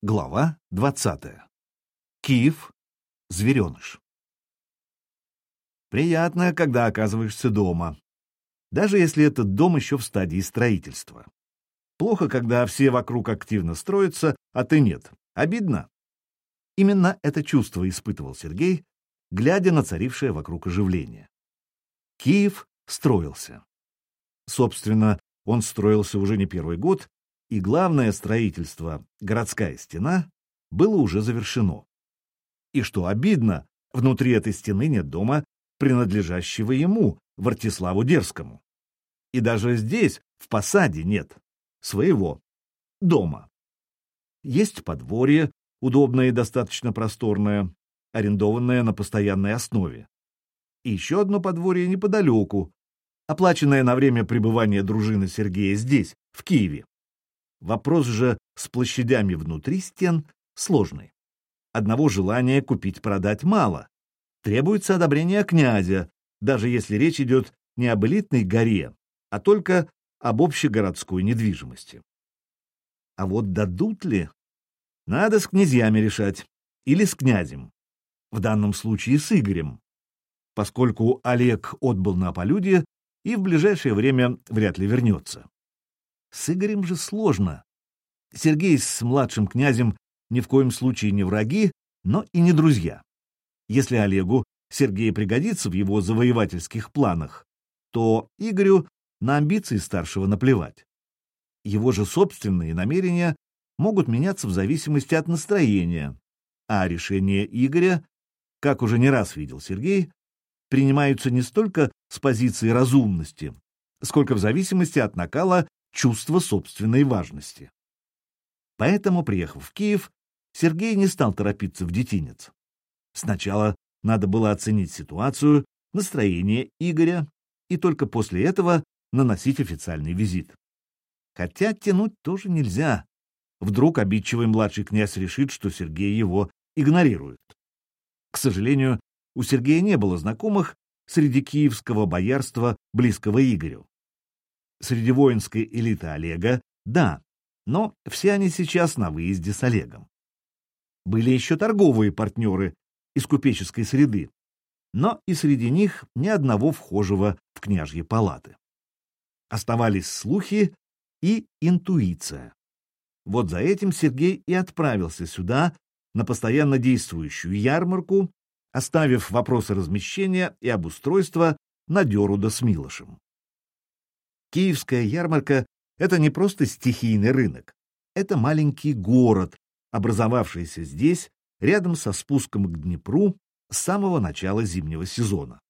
Глава 20. Киев. Звереныш. Приятно, когда оказываешься дома. Даже если этот дом еще в стадии строительства. Плохо, когда все вокруг активно строятся, а ты нет. Обидно. Именно это чувство испытывал Сергей, глядя на царившее вокруг оживление. Киев строился. Собственно, он строился уже не первый год, и главное строительство, городская стена, было уже завершено. И что обидно, внутри этой стены нет дома, принадлежащего ему, Вартиславу Дерскому. И даже здесь, в посаде, нет своего дома. Есть подворье, удобное и достаточно просторное, арендованное на постоянной основе. И еще одно подворье неподалеку, оплаченное на время пребывания дружины Сергея здесь, в Киеве. Вопрос же с площадями внутри стен сложный. Одного желания купить-продать мало. Требуется одобрение князя, даже если речь идет не об элитной горе, а только об общегородской недвижимости. А вот дадут ли? Надо с князьями решать. Или с князем. В данном случае с Игорем. Поскольку Олег отбыл на полюдье и в ближайшее время вряд ли вернется. С Игорем же сложно. Сергей с младшим князем ни в коем случае не враги, но и не друзья. Если Олегу Сергей пригодится в его завоевательских планах, то Игорю на амбиции старшего наплевать. Его же собственные намерения могут меняться в зависимости от настроения, а решения Игоря, как уже не раз видел Сергей, принимаются не столько с позиции разумности, сколько в зависимости от накала чувство собственной важности. Поэтому, приехав в Киев, Сергей не стал торопиться в детинец. Сначала надо было оценить ситуацию, настроение Игоря, и только после этого наносить официальный визит. Хотя тянуть тоже нельзя. Вдруг обидчивый младший князь решит, что Сергей его игнорирует. К сожалению, у Сергея не было знакомых среди киевского боярства, близкого Игорю. Среди воинской элиты Олега — да, но все они сейчас на выезде с Олегом. Были еще торговые партнеры из купеческой среды, но и среди них ни одного вхожего в княжьи палаты. Оставались слухи и интуиция. Вот за этим Сергей и отправился сюда, на постоянно действующую ярмарку, оставив вопросы размещения и обустройства на Деруда с Милошем. Киевская ярмарка — это не просто стихийный рынок, это маленький город, образовавшийся здесь, рядом со спуском к Днепру с самого начала зимнего сезона.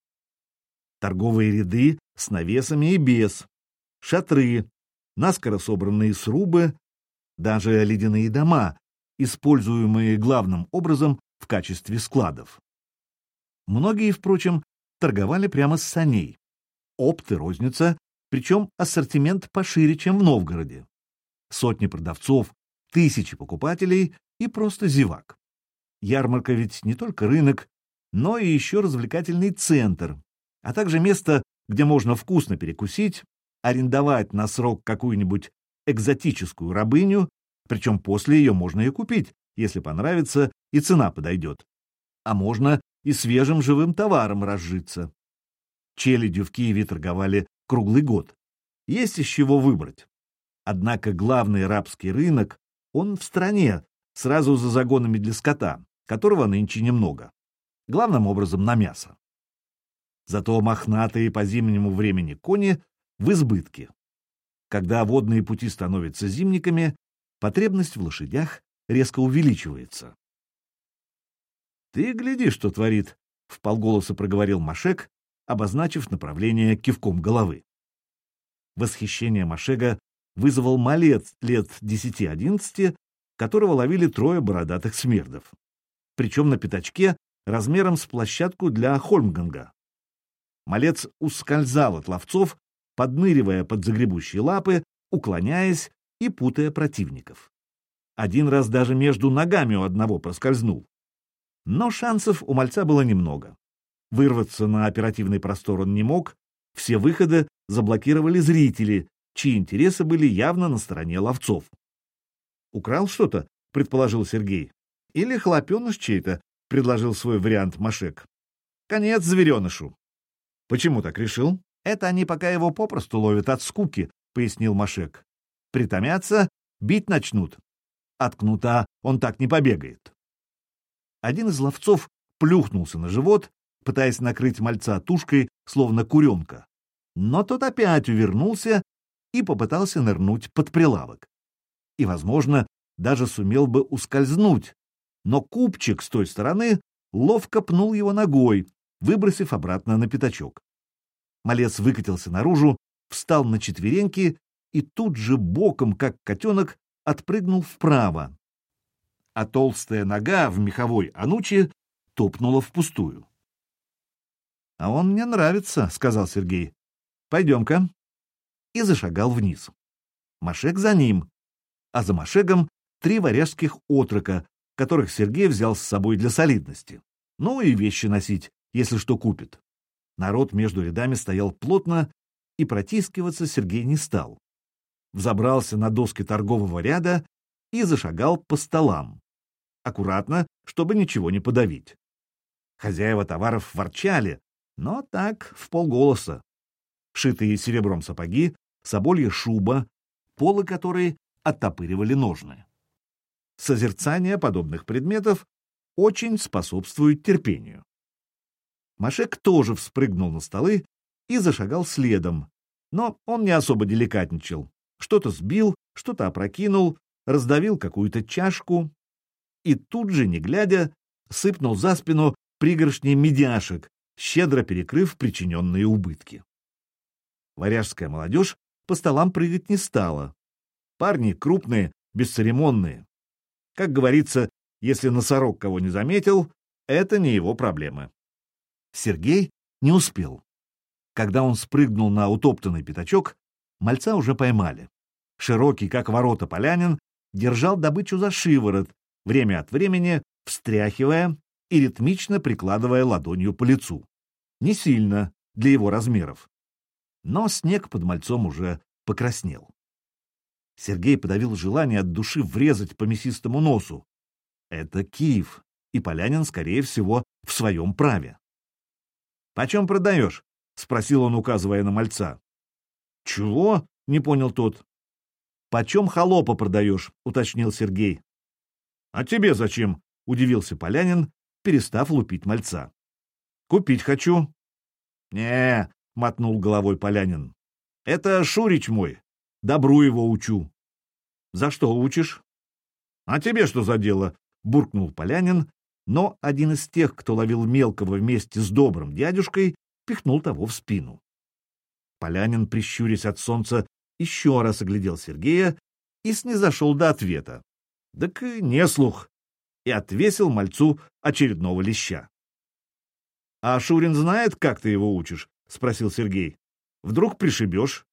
Торговые ряды с навесами и без, шатры, наскоро собранные срубы, даже ледяные дома, используемые главным образом в качестве складов. Многие, впрочем, торговали прямо с саней. Опт и розница причем ассортимент пошире, чем в Новгороде. Сотни продавцов, тысячи покупателей и просто зевак. Ярмарка ведь не только рынок, но и еще развлекательный центр, а также место, где можно вкусно перекусить, арендовать на срок какую-нибудь экзотическую рабыню, причем после ее можно и купить, если понравится и цена подойдет. А можно и свежим живым товаром разжиться. Челядью в Киеве торговали круглый год. Есть из чего выбрать. Однако главный рабский рынок, он в стране, сразу за загонами для скота, которого нынче немного. Главным образом на мясо. Зато мохнатые по зимнему времени кони в избытке. Когда водные пути становятся зимниками, потребность в лошадях резко увеличивается. «Ты гляди, что творит», — вполголоса проговорил Машек, обозначив направление кивком головы. Восхищение Машега вызвал малец лет десяти-одиннадцати, которого ловили трое бородатых смердов. Причем на пятачке размером с площадку для Хольмганга. Малец ускользал от ловцов, подныривая под загребущие лапы, уклоняясь и путая противников. Один раз даже между ногами у одного проскользнул. Но шансов у мальца было немного. Вырваться на оперативный простор он не мог, все выходы заблокировали зрители, чьи интересы были явно на стороне ловцов. «Украл что-то?» — предположил Сергей. «Или хлопеныш чей-то», — предложил свой вариант Машек. «Конец зверенышу». «Почему так решил?» «Это они пока его попросту ловят от скуки», — пояснил Машек. «Притомятся, бить начнут. От кнута он так не побегает». Один из ловцов плюхнулся на живот, пытаясь накрыть мальца тушкой, словно куренка. Но тот опять увернулся и попытался нырнуть под прилавок. И, возможно, даже сумел бы ускользнуть, но купчик с той стороны ловко пнул его ногой, выбросив обратно на пятачок. Малец выкатился наружу, встал на четвереньки и тут же боком, как котенок, отпрыгнул вправо. А толстая нога в меховой ануче топнула впустую. — А он мне нравится, — сказал Сергей. — Пойдем-ка. И зашагал вниз. Машек за ним, а за Машегом три варяжских отрока, которых Сергей взял с собой для солидности. Ну и вещи носить, если что купит. Народ между рядами стоял плотно, и протискиваться Сергей не стал. Взобрался на доски торгового ряда и зашагал по столам. Аккуратно, чтобы ничего не подавить. Хозяева товаров ворчали, но так, в полголоса. Шитые серебром сапоги, соболья шуба, полы которой оттопыривали ножны. Созерцание подобных предметов очень способствует терпению. Машек тоже вспрыгнул на столы и зашагал следом, но он не особо деликатничал. Что-то сбил, что-то опрокинул, раздавил какую-то чашку и тут же, не глядя, сыпнул за спину пригоршни медяшек, щедро перекрыв причиненные убытки. Варяжская молодежь по столам прыгать не стала. Парни крупные, бесцеремонные. Как говорится, если носорог кого не заметил, это не его проблемы. Сергей не успел. Когда он спрыгнул на утоптанный пятачок, мальца уже поймали. Широкий, как ворота полянин, держал добычу за шиворот, время от времени встряхивая и ритмично прикладывая ладонью по лицу. Не сильно, для его размеров. Но снег под мальцом уже покраснел. Сергей подавил желание от души врезать по мясистому носу. Это Киев, и Полянин, скорее всего, в своем праве. — Почем продаешь? — спросил он, указывая на мальца. — Чего? — не понял тот. — Почем холопа продаешь? — уточнил Сергей. — А тебе зачем? — удивился Полянин, перестав лупить мальца. — Купить хочу. — Не, — мотнул головой Полянин. — Это Шурич мой. Добру его учу. — За что учишь? — А тебе что за дело? — буркнул Полянин, но один из тех, кто ловил мелкого вместе с добрым дядюшкой, пихнул того в спину. Полянин, прищурясь от солнца, еще раз оглядел Сергея и снизошел до ответа. Так не слух и отвесил мальцу очередного леща. — А Шурин знает, как ты его учишь? — спросил Сергей. — Вдруг пришибешь?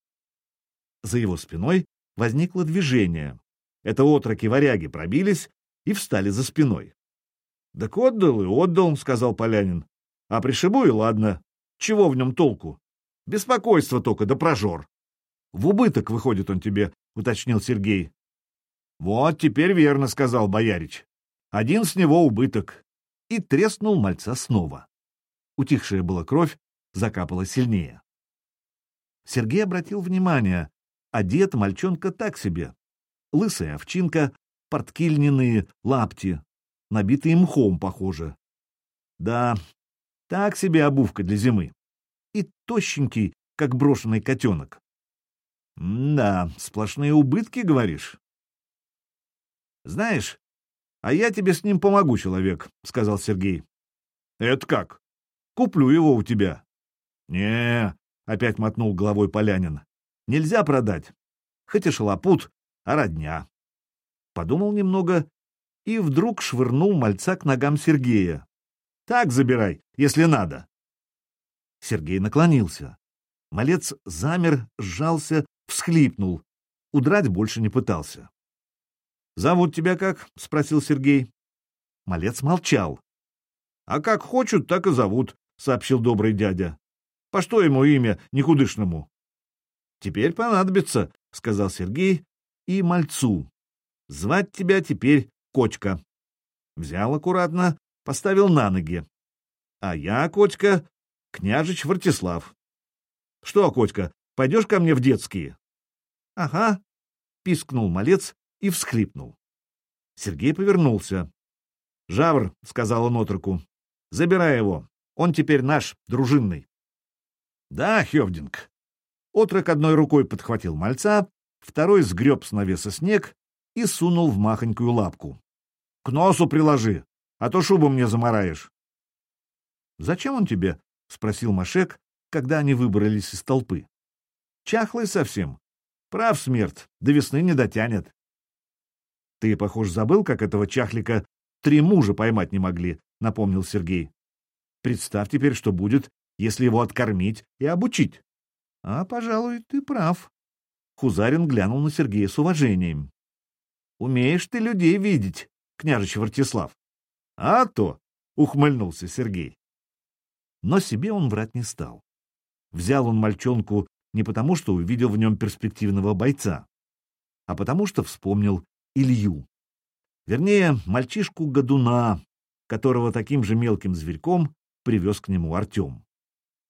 За его спиной возникло движение. Это отроки-варяги пробились и встали за спиной. — Так отдал и отдал, — сказал Полянин. — А пришибу и ладно. Чего в нем толку? Беспокойство только да прожор. — В убыток выходит он тебе, — уточнил Сергей. — Вот теперь верно, — сказал Боярич. Один с него убыток. И треснул мальца снова. Утихшая была кровь, закапала сильнее. Сергей обратил внимание. Одет мальчонка так себе. Лысая овчинка, портки льняные, лапти, набитые мхом, похоже. Да, так себе обувка для зимы. И тощенький, как брошенный котенок. да, сплошные убытки, говоришь? Знаешь, «А я тебе с ним помогу, человек», — сказал Сергей. «Это как? Куплю его у тебя». «Не», — опять мотнул головой Полянин, — «нельзя продать. Хоть и шалопут, а родня». Подумал немного и вдруг швырнул мальца к ногам Сергея. «Так забирай, если надо». Сергей наклонился. Малец замер, сжался, всхлипнул. Удрать больше не пытался. «Зовут тебя как?» — спросил Сергей. Малец молчал. «А как хочут, так и зовут», — сообщил добрый дядя. «По что ему имя никудышному?» «Теперь понадобится», — сказал Сергей и мальцу. «Звать тебя теперь Котька. Взял аккуратно, поставил на ноги. А я, Котька, княжич Вартислав. Что, Котька, пойдешь ко мне в детские? — Ага, — пискнул малец и всхлипнул. Сергей повернулся. — Жавр, — сказал он отроку, — забирай его, он теперь наш, дружинный. — Да, Хевдинг. Отрок одной рукой подхватил мальца, второй сгреб с навеса снег и сунул в махонькую лапку. — К носу приложи, а то шубу мне замараешь. — Зачем он тебе? — спросил Машек, когда они выбрались из толпы. — Чахлый совсем. Прав смерть, до весны не дотянет. — Ты, похож, забыл, как этого чахлика три мужа поймать не могли, — напомнил Сергей. — Представь теперь, что будет, если его откормить и обучить. — А, пожалуй, ты прав. Хузарин глянул на Сергея с уважением. — Умеешь ты людей видеть, княжич Вартислав. — А то! — ухмыльнулся Сергей. Но себе он врать не стал. Взял он мальчонку не потому, что увидел в нем перспективного бойца, а потому что вспомнил Илью. Вернее, мальчишку-годуна, которого таким же мелким зверьком привез к нему Артем.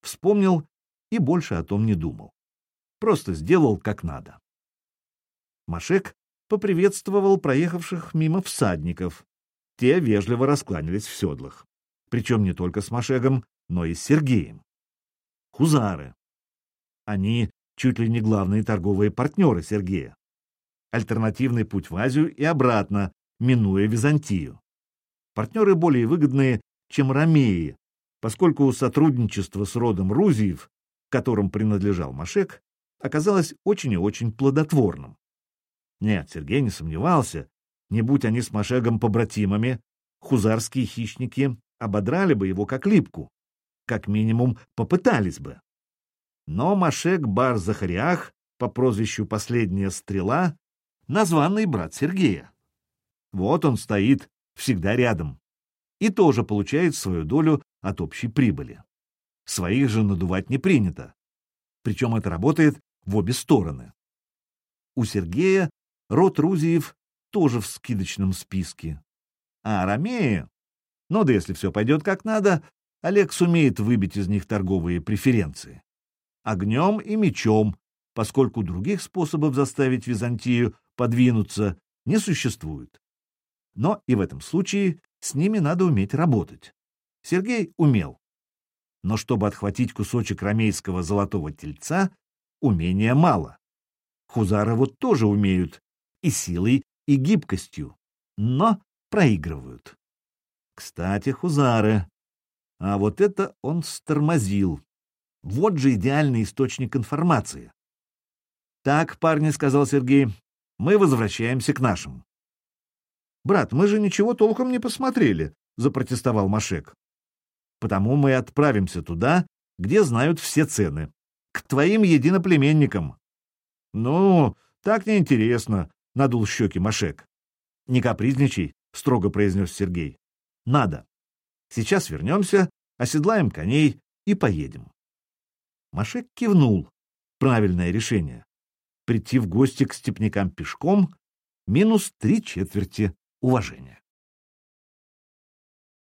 Вспомнил и больше о том не думал. Просто сделал как надо. Машек поприветствовал проехавших мимо всадников. Те вежливо раскланялись в седлах. Причем не только с Машегом, но и с Сергеем. Хузары. Они чуть ли не главные торговые партнеры Сергея. Альтернативный путь в Азию и обратно, минуя Византию. Партнеры более выгодные, чем ромеи, поскольку сотрудничество с родом Рузиев, которым принадлежал Машек, оказалось очень и очень плодотворным. Нет, Сергей не сомневался, не будь они с Машегом побратимами, хузарские хищники ободрали бы его как липку, как минимум попытались бы. Но Машек Бар Захариах по прозвищу «Последняя стрела» — названный брат Сергея. Вот он стоит, всегда рядом, и тоже получает свою долю от общей прибыли. Своих же надувать не принято. Причем это работает в обе стороны. У Сергея род Рузиев тоже в скидочном списке. А Арамея? Ну да если все пойдет как надо, Олег сумеет выбить из них торговые преференции огнем и мечом, поскольку других способов заставить Византию подвинуться не существует. Но и в этом случае с ними надо уметь работать. Сергей умел. Но чтобы отхватить кусочек ромейского золотого тельца, умения мало. Хузары вот тоже умеют и силой, и гибкостью, но проигрывают. Кстати, хузары. А вот это он стормозил. Вот же идеальный источник информации. «Так, парни», — сказал Сергей, — «мы возвращаемся к нашим». «Брат, мы же ничего толком не посмотрели», — запротестовал Машек. «Потому мы отправимся туда, где знают все цены. К твоим единоплеменникам». «Ну, так неинтересно», — надул щеки Машек. «Не капризничай», — строго произнес Сергей. «Надо. Сейчас вернемся, оседлаем коней и поедем». Машек кивнул. Правильное решение. Прийти в гости к степнякам пешком — минус три четверти уважения.